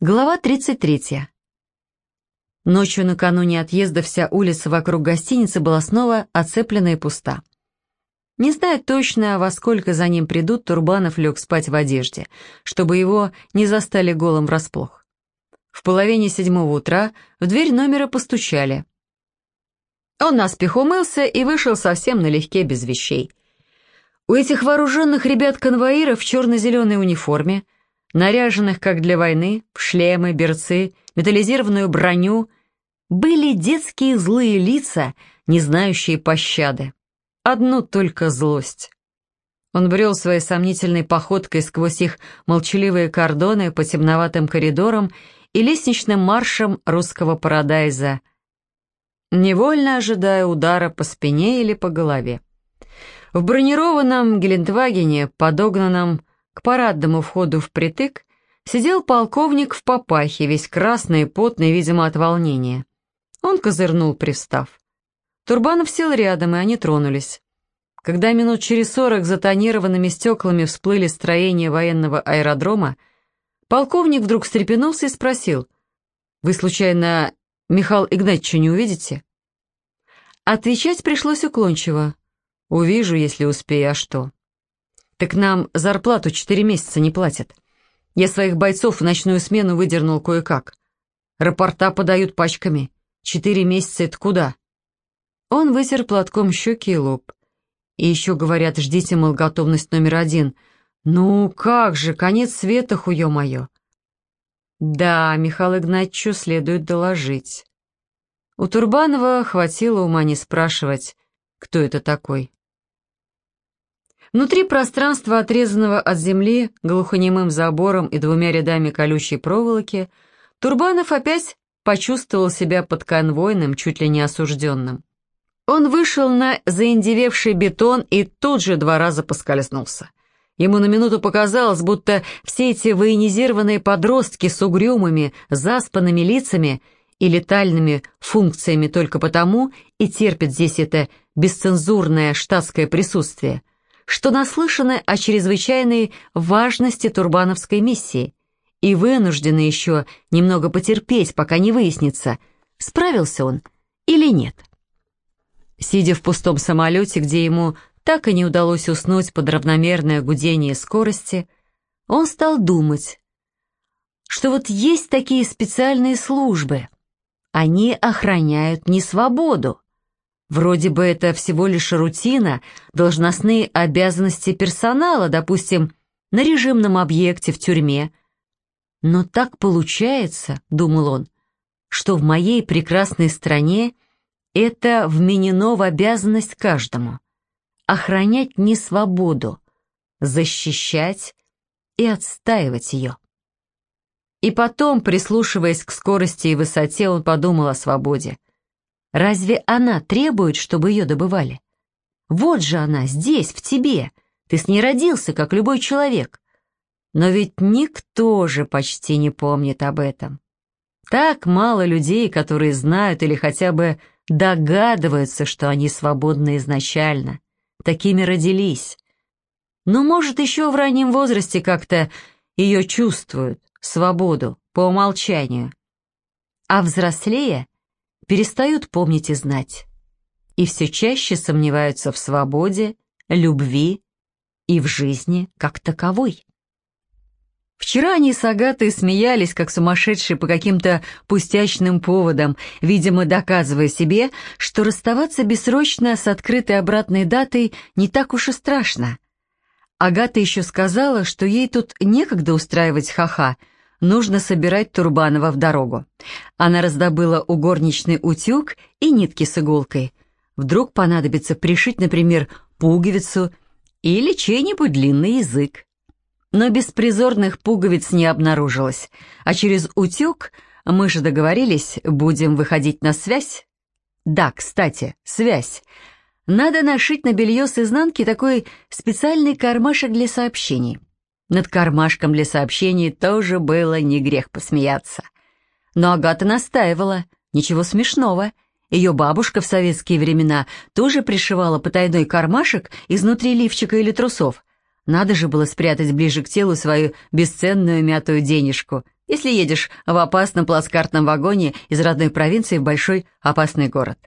Глава 33. Ночью накануне отъезда вся улица вокруг гостиницы была снова оцеплена и пуста. Не зная точно, во сколько за ним придут, Турбанов лег спать в одежде, чтобы его не застали голым врасплох. В половине седьмого утра в дверь номера постучали. Он наспех умылся и вышел совсем налегке без вещей. У этих вооруженных ребят-конвоиров в черно-зеленой униформе – наряженных как для войны, в шлемы, берцы, металлизированную броню, были детские злые лица, не знающие пощады. Одну только злость. Он брел своей сомнительной походкой сквозь их молчаливые кордоны по темноватым коридорам и лестничным маршам русского парадайза, невольно ожидая удара по спине или по голове. В бронированном Гелендвагене, подогнанном к парадному входу впритык сидел полковник в папахе, весь красный и потный, видимо, от волнения. Он козырнул, пристав. Турбанов сел рядом, и они тронулись. Когда минут через сорок за тонированными стеклами всплыли строения военного аэродрома, полковник вдруг встрепенулся и спросил, «Вы, случайно, Михаил Игнатьевича не увидите?» Отвечать пришлось уклончиво. «Увижу, если успею, а что?» Так нам зарплату четыре месяца не платят. Я своих бойцов в ночную смену выдернул кое-как. Рапорта подают пачками. Четыре месяца — это куда?» Он вытер платком щеки и лоб. И еще говорят, ждите, мол, готовность номер один. Ну, как же, конец света, хуе мое. Да, Михаил Игнатьевичу следует доложить. У Турбанова хватило ума не спрашивать, кто это такой. Внутри пространства, отрезанного от земли глухонемым забором и двумя рядами колючей проволоки, Турбанов опять почувствовал себя подконвойным, чуть ли не осужденным. Он вышел на заиндевевший бетон и тут же два раза поскользнулся. Ему на минуту показалось, будто все эти военизированные подростки с угрюмыми, заспанными лицами и летальными функциями только потому и терпят здесь это бесцензурное штатское присутствие, что наслышаны о чрезвычайной важности турбановской миссии и вынуждены еще немного потерпеть, пока не выяснится, справился он или нет. Сидя в пустом самолете, где ему так и не удалось уснуть под равномерное гудение скорости, он стал думать, что вот есть такие специальные службы, они охраняют не свободу, Вроде бы это всего лишь рутина, должностные обязанности персонала, допустим, на режимном объекте в тюрьме. Но так получается, думал он, что в моей прекрасной стране это вменено в обязанность каждому. Охранять не свободу, защищать и отстаивать ее. И потом, прислушиваясь к скорости и высоте, он подумал о свободе. Разве она требует, чтобы ее добывали? Вот же она, здесь, в тебе. Ты с ней родился, как любой человек. Но ведь никто же почти не помнит об этом. Так мало людей, которые знают или хотя бы догадываются, что они свободны изначально. Такими родились. Но, может, еще в раннем возрасте как-то ее чувствуют, свободу, по умолчанию. А взрослея перестают помнить и знать, и все чаще сомневаются в свободе, любви и в жизни как таковой. Вчера они с Агатой смеялись, как сумасшедшие по каким-то пустячным поводам, видимо, доказывая себе, что расставаться бессрочно с открытой обратной датой не так уж и страшно. Агата еще сказала, что ей тут некогда устраивать ха-ха, нужно собирать Турбанова в дорогу. Она раздобыла у горничной утюг и нитки с иголкой. Вдруг понадобится пришить, например, пуговицу или чей-нибудь длинный язык. Но беспризорных пуговиц не обнаружилось, а через утюг мы же договорились, будем выходить на связь. Да, кстати, связь. Надо нашить на белье с изнанки такой специальный кармашек для сообщений. Над кармашком для сообщений тоже было не грех посмеяться. Но Агата настаивала, ничего смешного. Ее бабушка в советские времена тоже пришивала потайной кармашек изнутри лифчика или трусов. Надо же было спрятать ближе к телу свою бесценную мятую денежку. если едешь в опасном плацкартном вагоне из родной провинции в большой опасный город.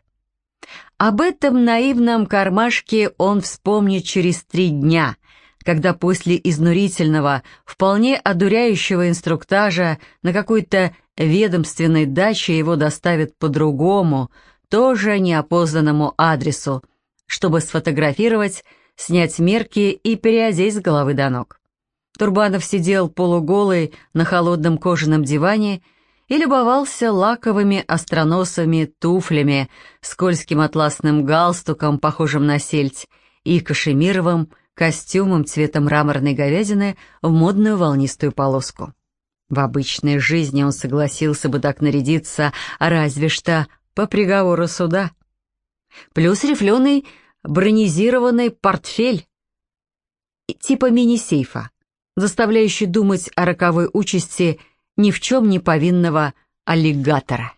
Об этом наивном кармашке он вспомнит через три дня, когда после изнурительного, вполне одуряющего инструктажа на какой-то ведомственной даче его доставят по другому, тоже неопознанному адресу, чтобы сфотографировать, снять мерки и переодеть с головы до ног. Турбанов сидел полуголый на холодном кожаном диване и любовался лаковыми остроносыми туфлями, скользким атласным галстуком, похожим на сельдь, и кашемировым костюмом цвета мраморной говядины в модную волнистую полоску. В обычной жизни он согласился бы так нарядиться, разве что по приговору суда. Плюс рифленый бронизированный портфель типа мини-сейфа, заставляющий думать о роковой участи ни в чем не повинного аллигатора.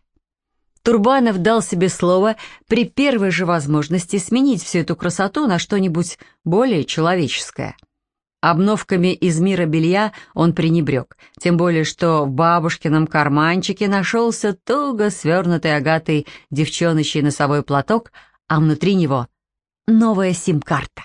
Турбанов дал себе слово при первой же возможности сменить всю эту красоту на что-нибудь более человеческое. Обновками из мира белья он пренебрег, тем более что в бабушкином карманчике нашелся туго свернутый агатой девчоночий носовой платок, а внутри него новая сим-карта.